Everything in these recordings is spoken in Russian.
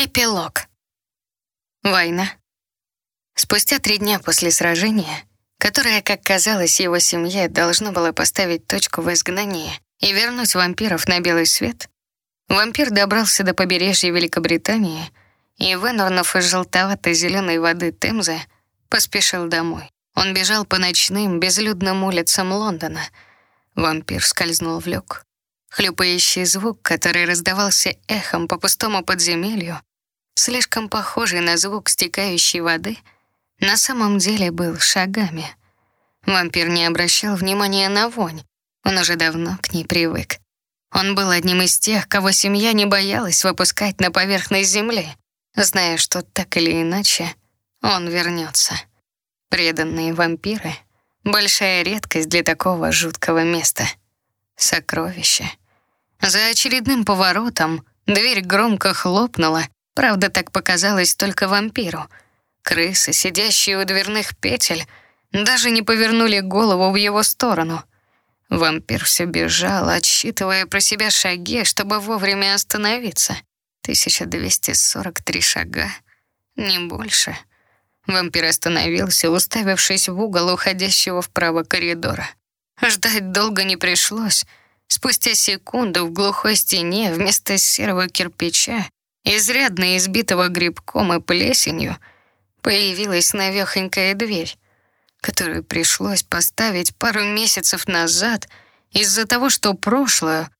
Эпилог. Война. Спустя три дня после сражения, которое, как казалось, его семье должно было поставить точку в изгнании и вернуть вампиров на белый свет, вампир добрался до побережья Великобритании и, вынырнув из желтовато-зеленой воды Темзы, поспешил домой. Он бежал по ночным, безлюдным улицам Лондона. Вампир скользнул в люк. Хлюпающий звук, который раздавался эхом по пустому подземелью, слишком похожий на звук стекающей воды, на самом деле был шагами. Вампир не обращал внимания на вонь, он уже давно к ней привык. Он был одним из тех, кого семья не боялась выпускать на поверхность земли, зная, что так или иначе он вернется. Преданные вампиры — большая редкость для такого жуткого места. Сокровище. За очередным поворотом дверь громко хлопнула, Правда, так показалось только вампиру. Крысы, сидящие у дверных петель, даже не повернули голову в его сторону. Вампир все бежал, отсчитывая про себя шаги, чтобы вовремя остановиться. 1243 шага, не больше. Вампир остановился, уставившись в угол уходящего вправо коридора. Ждать долго не пришлось. Спустя секунду в глухой стене вместо серого кирпича изрядно избитого грибком и плесенью, появилась навехонькая дверь, которую пришлось поставить пару месяцев назад из-за того, что прошлое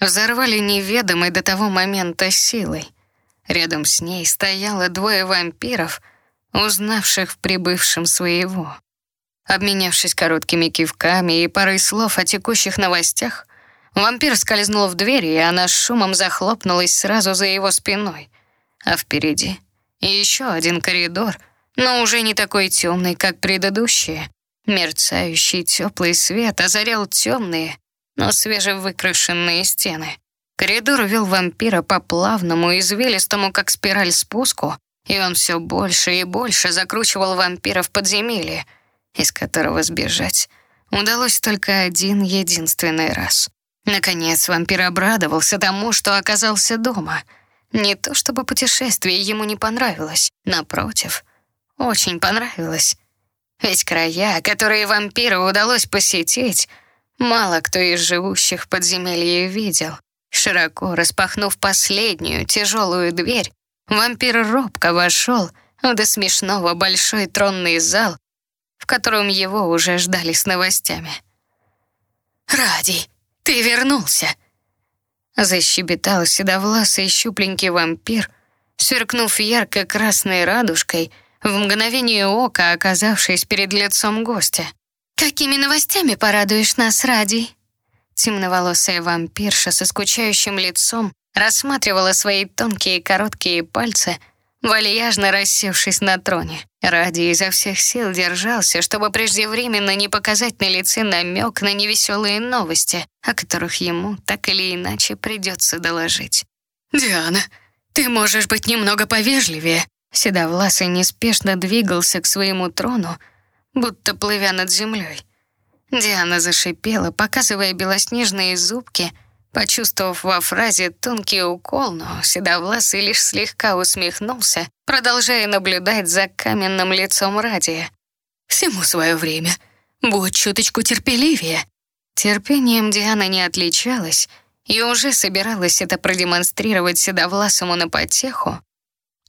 взорвали неведомой до того момента силой. Рядом с ней стояло двое вампиров, узнавших в прибывшем своего. Обменявшись короткими кивками и парой слов о текущих новостях, Вампир скользнул в дверь, и она шумом захлопнулась сразу за его спиной. А впереди еще один коридор, но уже не такой темный, как предыдущие. Мерцающий теплый свет озарял темные, но свежевыкрашенные стены. Коридор вел вампира по плавному, извилистому, как спираль, спуску, и он все больше и больше закручивал вампира в подземелье, из которого сбежать удалось только один единственный раз. Наконец вампир обрадовался тому, что оказался дома. Не то чтобы путешествие ему не понравилось, напротив, очень понравилось. Ведь края, которые вампиру удалось посетить, мало кто из живущих подземелье видел. Широко распахнув последнюю тяжелую дверь, вампир робко вошел в до смешного большой тронный зал, в котором его уже ждали с новостями. «Ради!» «Ты вернулся!» Защебетал седовласый щупленький вампир, сверкнув ярко-красной радужкой, в мгновение ока оказавшись перед лицом гостя. «Какими новостями порадуешь нас, Ради?» Темноволосая вампирша со скучающим лицом рассматривала свои тонкие короткие пальцы — вальяжно рассевшись на троне. Ради изо всех сил держался, чтобы преждевременно не показать на лице намек на невеселые новости, о которых ему так или иначе придется доложить. «Диана, ты можешь быть немного повежливее». Седовласый неспешно двигался к своему трону, будто плывя над землей. Диана зашипела, показывая белоснежные зубки — Почувствовав во фразе тонкий укол, но Седовласый лишь слегка усмехнулся, продолжая наблюдать за каменным лицом Радия. «Всему свое время. Будь чуточку терпеливее». Терпением Диана не отличалась и уже собиралась это продемонстрировать Седовласому на потеху,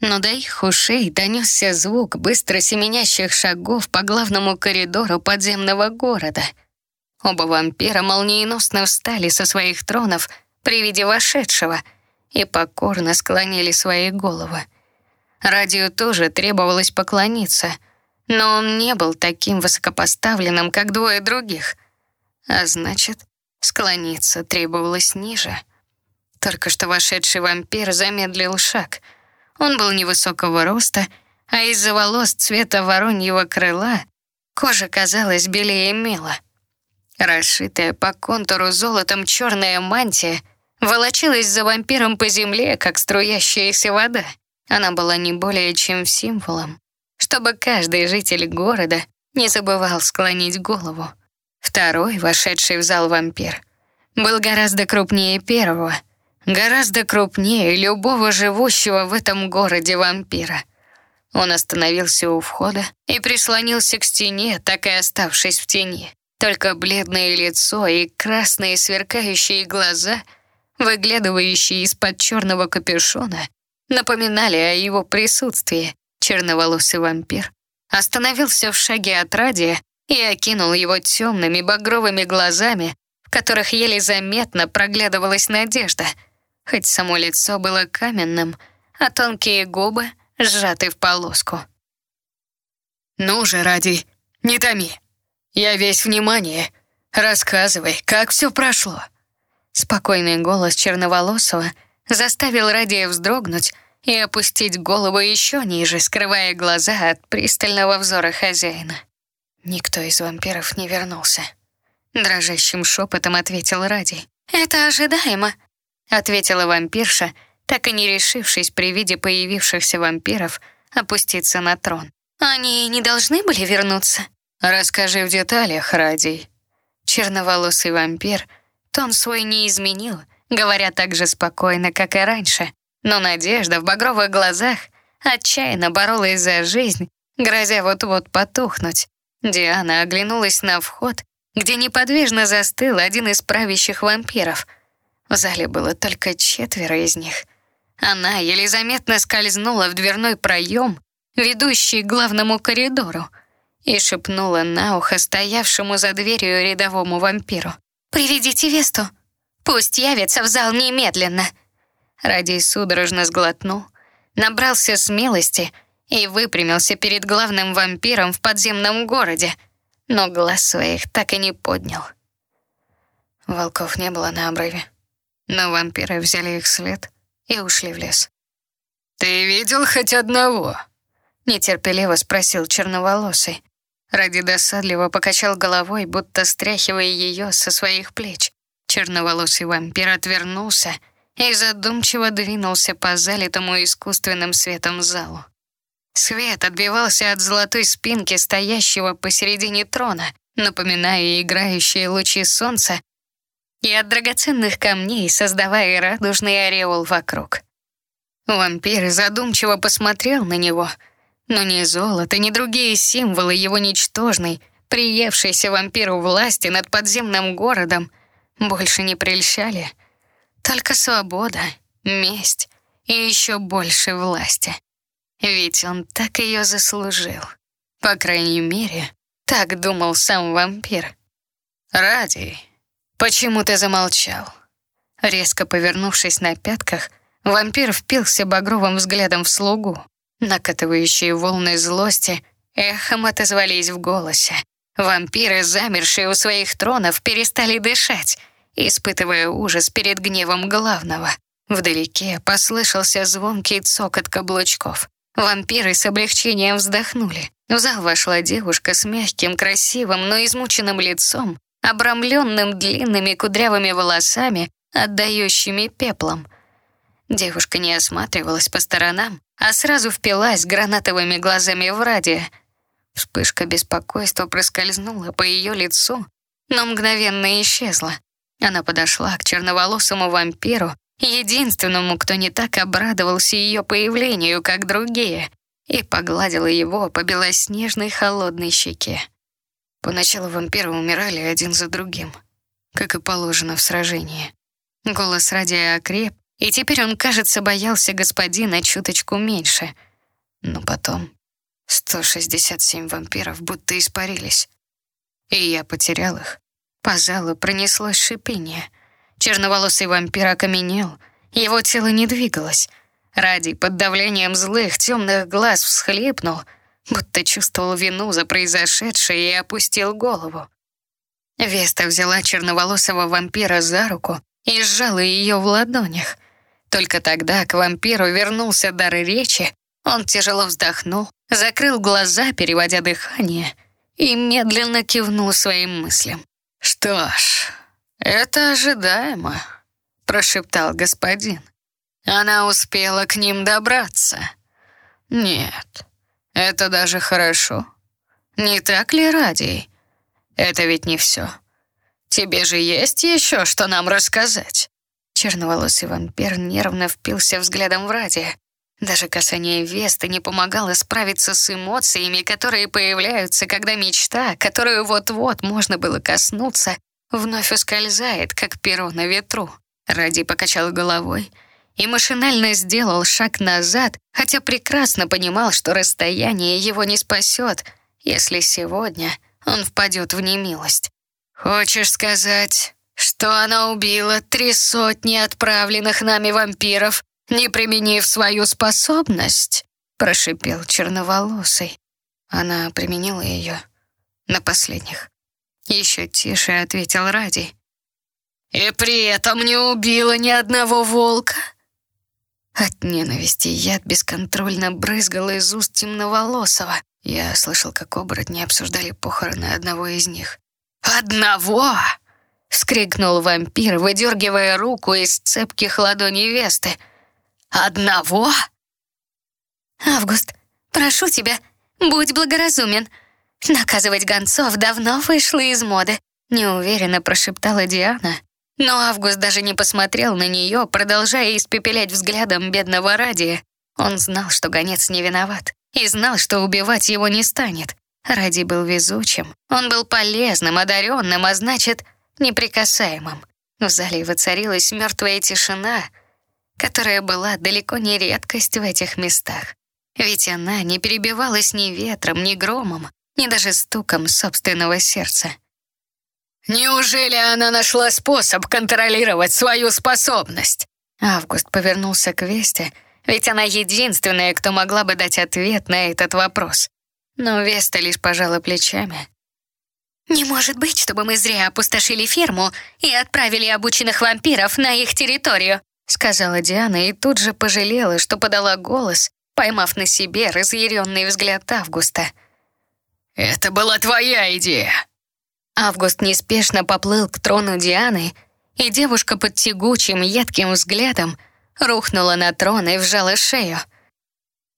но до их ушей донесся звук быстро семенящих шагов по главному коридору подземного города — Оба вампира молниеносно встали со своих тронов при виде вошедшего и покорно склонили свои головы. Радио тоже требовалось поклониться, но он не был таким высокопоставленным, как двое других. А значит, склониться требовалось ниже. Только что вошедший вампир замедлил шаг. Он был невысокого роста, а из-за волос цвета вороньего крыла кожа казалась белее мела. Расшитая по контуру золотом черная мантия волочилась за вампиром по земле, как струящаяся вода. Она была не более чем символом, чтобы каждый житель города не забывал склонить голову. Второй, вошедший в зал вампир, был гораздо крупнее первого. гораздо крупнее любого живущего в этом городе вампира. Он остановился у входа и прислонился к стене, так и оставшись в тени. Только бледное лицо и красные сверкающие глаза, выглядывающие из-под черного капюшона, напоминали о его присутствии. Черноволосый вампир остановился в шаге от Радия и окинул его темными багровыми глазами, в которых еле заметно проглядывалась надежда, хоть само лицо было каменным, а тонкие губы сжаты в полоску. «Ну же, Ради, не томи. Я весь внимание. Рассказывай, как все прошло». Спокойный голос черноволосого заставил Радия вздрогнуть и опустить голову еще ниже, скрывая глаза от пристального взора хозяина. Никто из вампиров не вернулся. Дрожащим шепотом ответил Ради. «Это ожидаемо», — ответила вампирша, так и не решившись при виде появившихся вампиров опуститься на трон. «Они не должны были вернуться?» «Расскажи в деталях, Радий». Черноволосый вампир тон свой не изменил, говоря так же спокойно, как и раньше, но надежда в багровых глазах отчаянно боролась за жизнь, грозя вот-вот потухнуть. Диана оглянулась на вход, где неподвижно застыл один из правящих вампиров. В зале было только четверо из них. Она еле заметно скользнула в дверной проем, ведущий к главному коридору, и шепнула на ухо стоявшему за дверью рядовому вампиру. «Приведите Весту. Пусть явится в зал немедленно». Радий судорожно сглотнул, набрался смелости и выпрямился перед главным вампиром в подземном городе, но глаз своих так и не поднял. Волков не было на обрыве, но вампиры взяли их след и ушли в лес. «Ты видел хоть одного?» — нетерпеливо спросил черноволосый. Ради досадливо покачал головой, будто стряхивая ее со своих плеч. Черноволосый вампир отвернулся — и задумчиво двинулся по залитому искусственным светом залу. Свет отбивался от золотой спинки стоящего посередине трона, напоминая играющие лучи солнца, и от драгоценных камней, создавая радужный ореол вокруг. Вампир задумчиво посмотрел на него, но ни золото, ни другие символы его ничтожной, приевшейся вампиру власти над подземным городом больше не прельщали — только свобода, месть и еще больше власти. Ведь он так ее заслужил. По крайней мере, так думал сам вампир. «Ради, почему ты замолчал?» Резко повернувшись на пятках, вампир впился багровым взглядом в слугу. Накатывающие волны злости эхом отозвались в голосе. Вампиры, замершие у своих тронов, перестали дышать — испытывая ужас перед гневом главного. Вдалеке послышался звонкий цокот каблучков. Вампиры с облегчением вздохнули. В зал вошла девушка с мягким, красивым, но измученным лицом, обрамленным длинными кудрявыми волосами, отдающими пеплом. Девушка не осматривалась по сторонам, а сразу впилась гранатовыми глазами в радио. Вспышка беспокойства проскользнула по ее лицу, но мгновенно исчезла. Она подошла к черноволосому вампиру, единственному, кто не так обрадовался ее появлению, как другие, и погладила его по белоснежной холодной щеке. Поначалу вампиры умирали один за другим, как и положено в сражении. Голос Радия окреп, и теперь он, кажется, боялся господина чуточку меньше. Но потом 167 вампиров будто испарились, и я потерял их. По залу пронеслось шипение. Черноволосый вампир окаменел, его тело не двигалось. Ради под давлением злых темных глаз всхлипнул, будто чувствовал вину за произошедшее и опустил голову. Веста взяла черноволосого вампира за руку и сжала ее в ладонях. Только тогда к вампиру вернулся дар речи, он тяжело вздохнул, закрыл глаза, переводя дыхание, и медленно кивнул своим мыслям. «Что ж, это ожидаемо», — прошептал господин. «Она успела к ним добраться». «Нет, это даже хорошо. Не так ли, Радий? Это ведь не все. Тебе же есть еще что нам рассказать?» Черноволосый вампир нервно впился взглядом в Ради. Даже касание Весты не помогало справиться с эмоциями, которые появляются, когда мечта, которую вот-вот можно было коснуться, вновь ускользает, как перо на ветру. Ради покачал головой и машинально сделал шаг назад, хотя прекрасно понимал, что расстояние его не спасет, если сегодня он впадет в немилость. «Хочешь сказать, что она убила три сотни отправленных нами вампиров не применив свою способность?» — прошипел черноволосый. Она применила ее на последних. Еще тише ответил Ради. «И при этом не убила ни одного волка?» От ненависти яд бесконтрольно брызгал из уст темноволосого. Я слышал, как оборотни обсуждали похороны одного из них. «Одного!» — вскрикнул вампир, выдергивая руку из цепких ладоней Весты — Одного? Август, прошу тебя, будь благоразумен. Наказывать гонцов давно вышло из моды. Неуверенно прошептала Диана. Но Август даже не посмотрел на нее, продолжая испепелять взглядом бедного Радия. Он знал, что гонец не виноват, и знал, что убивать его не станет. Ради был везучим, он был полезным, одаренным, а значит, неприкасаемым. В зале воцарилась мертвая тишина — которая была далеко не редкость в этих местах. Ведь она не перебивалась ни ветром, ни громом, ни даже стуком собственного сердца. «Неужели она нашла способ контролировать свою способность?» Август повернулся к Весте, ведь она единственная, кто могла бы дать ответ на этот вопрос. Но Веста лишь пожала плечами. «Не может быть, чтобы мы зря опустошили ферму и отправили обученных вампиров на их территорию сказала Диана и тут же пожалела, что подала голос, поймав на себе разъяренный взгляд Августа. «Это была твоя идея!» Август неспешно поплыл к трону Дианы, и девушка под тягучим, едким взглядом рухнула на трон и вжала шею.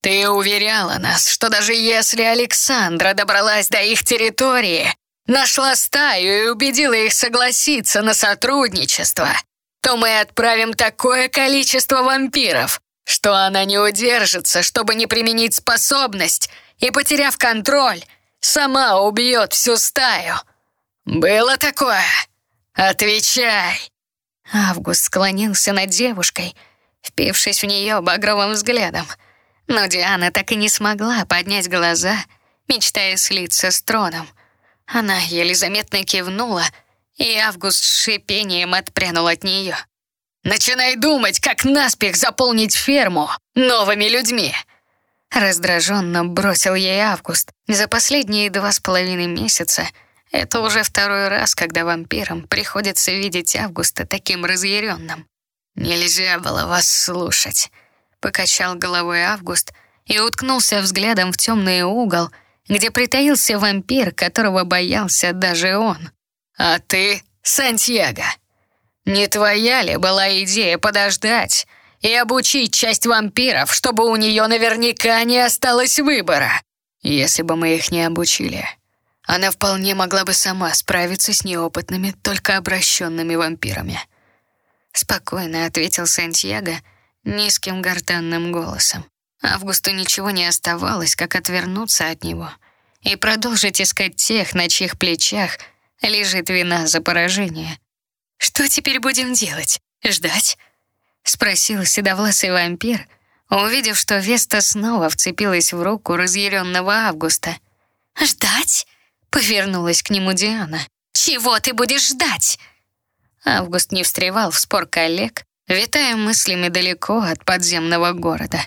«Ты уверяла нас, что даже если Александра добралась до их территории, нашла стаю и убедила их согласиться на сотрудничество, то мы отправим такое количество вампиров, что она не удержится, чтобы не применить способность и, потеряв контроль, сама убьет всю стаю. Было такое? Отвечай!» Август склонился над девушкой, впившись в нее багровым взглядом. Но Диана так и не смогла поднять глаза, мечтая слиться с троном. Она еле заметно кивнула — и Август с шипением отпрянул от нее. «Начинай думать, как наспех заполнить ферму новыми людьми!» Раздраженно бросил ей Август. За последние два с половиной месяца это уже второй раз, когда вампирам приходится видеть Августа таким разъяренным. «Нельзя было вас слушать», — покачал головой Август и уткнулся взглядом в темный угол, где притаился вампир, которого боялся даже он. А ты, Сантьяго, не твоя ли была идея подождать и обучить часть вампиров, чтобы у нее наверняка не осталось выбора? Если бы мы их не обучили, она вполне могла бы сама справиться с неопытными, только обращенными вампирами. Спокойно ответил Сантьяго низким гортанным голосом. Августу ничего не оставалось, как отвернуться от него и продолжить искать тех, на чьих плечах — лежит вина за поражение. «Что теперь будем делать? Ждать?» — спросил седовласый вампир, увидев, что Веста снова вцепилась в руку разъяренного Августа. «Ждать?» — повернулась к нему Диана. «Чего ты будешь ждать?» Август не встревал в спор коллег, витая мыслями далеко от подземного города.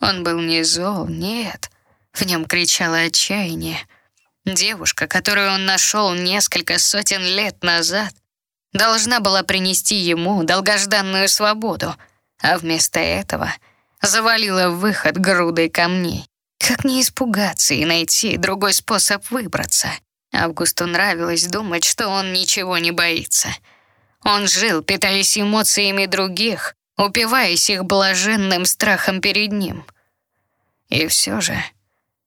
Он был не зол, нет. В нем кричало отчаяние. Девушка, которую он нашел несколько сотен лет назад, должна была принести ему долгожданную свободу, а вместо этого завалила выход грудой камней. Как не испугаться и найти другой способ выбраться? Августу нравилось думать, что он ничего не боится. Он жил, питаясь эмоциями других, упиваясь их блаженным страхом перед ним. И все же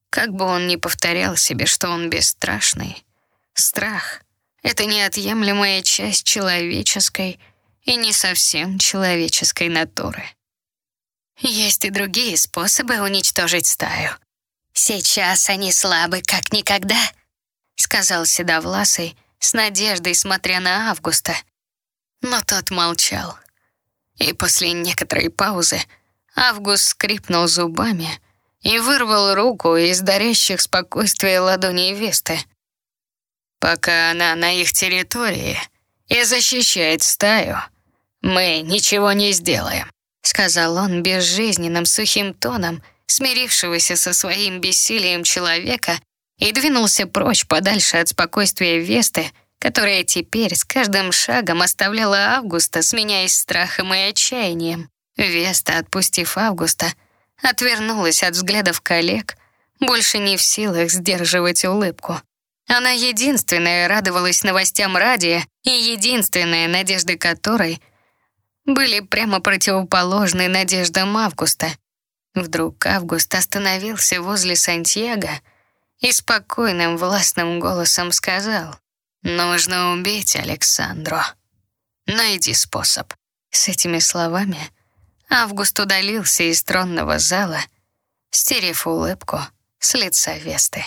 как бы он ни повторял себе, что он бесстрашный, страх — это неотъемлемая часть человеческой и не совсем человеческой натуры. Есть и другие способы уничтожить стаю. Сейчас они слабы, как никогда, сказал Седовласый, с надеждой смотря на Августа. Но тот молчал. И после некоторой паузы Август скрипнул зубами и вырвал руку из дарящих спокойствие ладоней Весты. Пока она на их территории и защищает стаю, мы ничего не сделаем, сказал он безжизненным сухим тоном, смирившегося со своим бессилием человека, и двинулся прочь подальше от спокойствия Весты, которая теперь с каждым шагом оставляла Августа, сменяясь страхом и отчаянием. Веста, отпустив Августа, отвернулась от взглядов коллег, больше не в силах сдерживать улыбку. Она единственная радовалась новостям радио и единственная надежды которой были прямо противоположны надеждам Августа. Вдруг Август остановился возле Сантьяго и спокойным властным голосом сказал «Нужно убить Александру. Найди способ». С этими словами Август удалился из тронного зала, стерев улыбку с лица Весты.